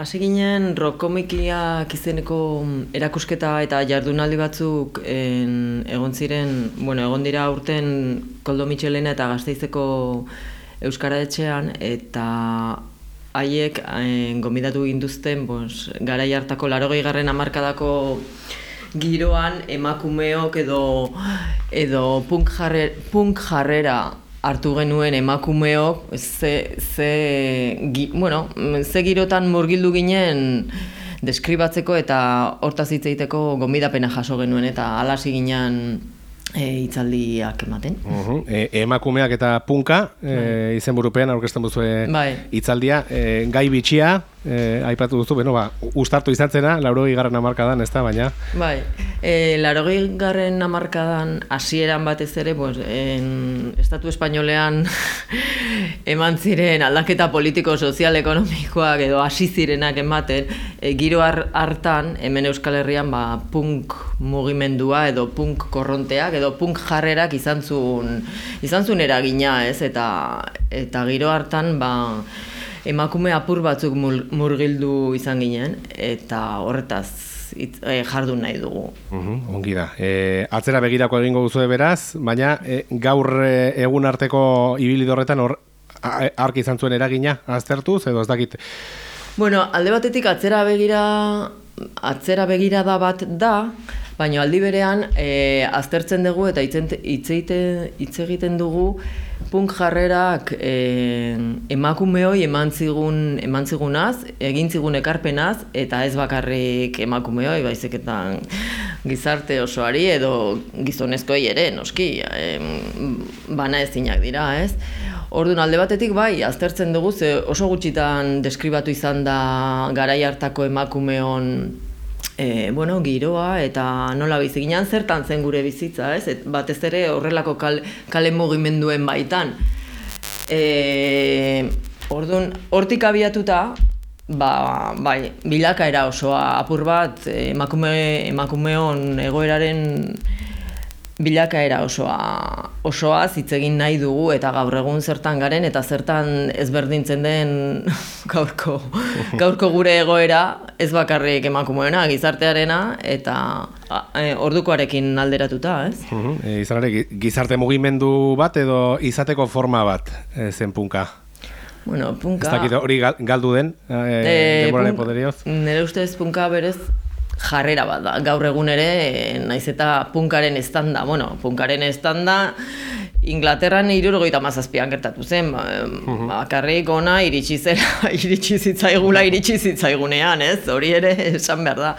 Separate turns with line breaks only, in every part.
hasi ginen rokomikiak izeneko erakusketa eta jardunaldi batzuk en, egon ziren, bueno, egon dira urten Koldo Michelena eta Gazteizeko Euskara etxean eta haiek en, gomidatu ginduzten bos, gara hartako larogei garren amarkadako giroan emakumeok edo edo punk, jarre, punk jarrera hartu genuen emakumeok ze, ze, gi, bueno, ze girotan murgildu ginen deskribatzeko eta hortaz hitz egiteko gomidapena jaso genuen eta alasi ginen e, itzaldiak ematen.
Uh emakumeak eta punka e, izenburupean aurkezten duzu bai. itzaldia. E, gai bitxia, e, aipatu duzu, beno, ba, ustartu izan zena, lauro garren amarkadan, ez da, baina?
Bai, e, lauro garren amarkadan, hasieran batez ere, pues, en, Estatu Espainolean eman ziren aldaketa politiko, sozial, ekonomikoak edo hasi zirenak ematen, e, giro hartan, hemen Euskal Herrian, ba, punk mugimendua edo punk korronteak edo punk jarrerak izan zuen, izan zuen eragina, ez, eta, eta giro hartan, ba, emakume apur batzuk murgildu izan ginen, eta horretaz itz, e, jardun nahi dugu.
Uhum, ongi da. E, atzera begirako egingo duzu beraz, baina e, gaur e, egun arteko ibilidorretan hor ark izan zuen eragina, aztertuz, edo ez dakit?
Bueno, alde batetik atzera begira, atzera begira da bat da, baina aldi berean e, aztertzen dugu eta hitz egiten dugu punk jarrerak e, emakumeoi eman zigun eman zigunaz, egin zigun ekarpenaz eta ez bakarrik emakumeoi baizeketan gizarte osoari edo gizonezkoei ere noski e, bana ezinak dira, ez? Orduan alde batetik bai, aztertzen dugu ze oso gutxitan deskribatu izan da garai hartako emakumeon e, bueno, giroa eta nola bizi ginen zertan zen gure bizitza, ez? Et, batez ere horrelako kal, kale mugimenduen baitan. E, Orduan, hortik abiatuta, ba, bai, bilakaera osoa apur bat emakume, emakumeon egoeraren bilakaera osoa osoa hitz egin nahi dugu eta gaur egun zertan garen eta zertan ezberdintzen den gaurko gaurko gure egoera ez bakarrik emakumeena gizartearena eta e, ordukoarekin alderatuta, ez?
Uh -huh. gizarte mugimendu bat edo izateko forma bat e, zen punka.
Bueno, punka...
Ez dakit hori galdu den, e, e, punk,
Nire ustez punka berez jarrera bat da. Gaur egun ere, naiz eta punkaren estanda, bueno, punkaren estanda, Inglaterran irurgoita mazazpian gertatu zen, ba, mhm. bakarrik ona iritsi zera, iritsi zitzaigula, iritsi zitzaigunean, ez? Hori ere esan behar da.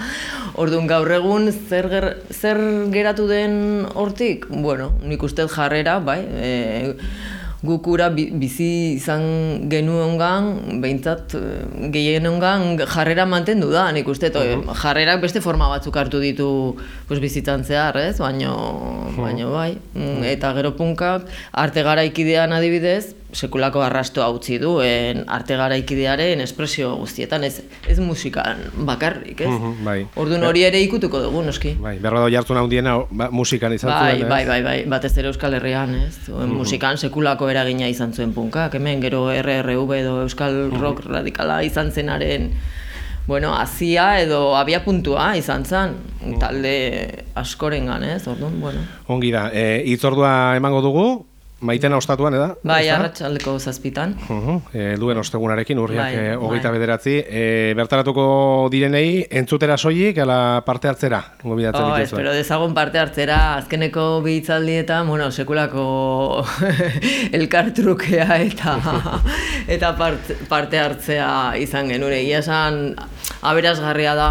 Orduan gaur egun zer, ger, zer geratu den hortik? Bueno, nik uste jarrera, bai, e, gukura bizi izan genuengan, behintzat eh, gehienengan jarrera mantendu da, nik uste, jarrerak beste forma batzuk hartu ditu pues, bizitzan zehar, ez? Baino, baino bai, mm, eta gero punkak, arte gara ikidean adibidez, sekulako arrasto utzi duen arte garaikidearen espresio guztietan, ez, ez musikan bakarrik, ez? Uh bai. Orduan hori ere ikutuko dugu, noski.
Bai, berra da jartzen handiena ba, musikan izan
bai, zuen, Bai, bai, bai, batez ere Euskal Herrian, ez? Musikan sekulako eragina izan zuen punkak, hemen gero RRV edo Euskal Rock radikala izan zenaren Bueno, azia edo abia puntua izan zen, talde askorengan, ez, orduan, bueno.
Ongi da, e, itzordua emango dugu, Maitena ostatuan, eda?
Bai, arratsaldeko zazpitan.
Uh -huh. e, duen ostegunarekin, urriak bai, e, hogeita bai. bederatzi. E, bertaratuko direnei, entzutera soilik, ala parte hartzera?
Oh, espero dezagun parte hartzera, azkeneko bihitzaldi bueno, sekulako elkartrukea eta eta parte hartzea izan genure. Ia esan, aberazgarria da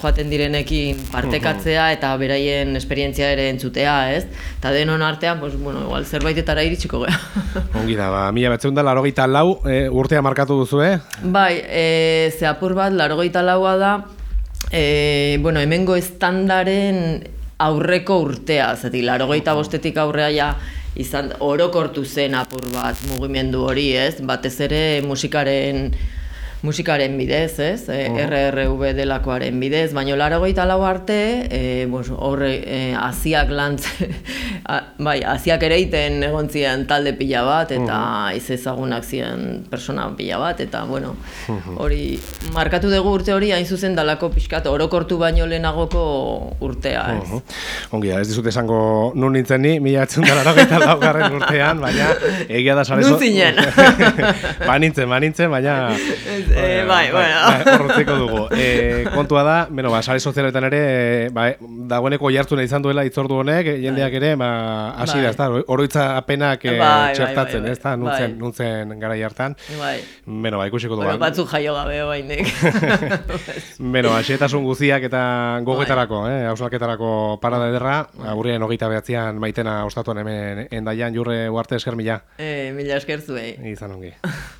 joaten direnekin partekatzea eta beraien esperientzia ere entzutea, ez? Eta denon artean, pues, bueno, igual zerbaitetara iritsiko gea.
Ongi da, ba, mila batzeun da, larogeita lau, e, urtea markatu duzu, eh?
Bai, e, ze apur bat, larogeita laua da, e, bueno, hemengo estandaren aurreko urtea, zati, larogeita bostetik aurrea ja, izan orokortu zen apur bat mugimendu hori, ez? Batez ere musikaren musikaren bidez, ez? E, uh RRV delakoaren bidez, baina laro lau arte, e, horre, e, aziak lantz, bai, aziak ere iten egon ziren talde pila bat, eta uh -huh. ez ezagunak ziren persona pila bat, eta, bueno, hori, markatu dugu urte hori, hain zuzen dalako pixkat, orokortu baino lehenagoko urtea, ez? Uh
Ongi, ez dizut esango nun nintzen ni, mila atzun laugarren urtean, baina egia da sare...
Nuzinen!
ba nintzen, ba nintzen, baina...
Eh, bai, bai,
bai, dugu. E, kontua da, bueno, ba, sare sozialetan ere, ba, dagoeneko jartu izan duela itzordu honek, jendeak ere, ba, hasi da, ezta, oroitza apenak e, txertatzen, ez da, nuntzen, nuntzen gara jartan.
Bai.
Beno, ba, ikusiko dugu.
Bueno, batzuk jaio gabe, bainek.
Beno, asietasun guziak eta gogetarako, eh, hausalketarako parada ederra, agurrien hogeita behatzean maitena ostatuan hemen endaian jurre uarte esker mila.
Eh, mila esker zuei.
Izan ongi.